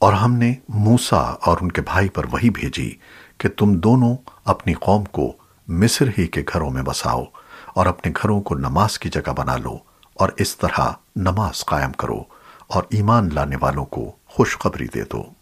اور ہم نے موسیٰ اور ان کے بھائی پر وہی بھیجی کہ تم دونوں اپنی قوم کو مصر ہی کے گھروں میں بساؤ اور اپنے گھروں کو نماز کی جگہ بنا لو اور اس طرح نماز قائم کرو اور ایمان لانے والوں کو خوشخبری دے دو۔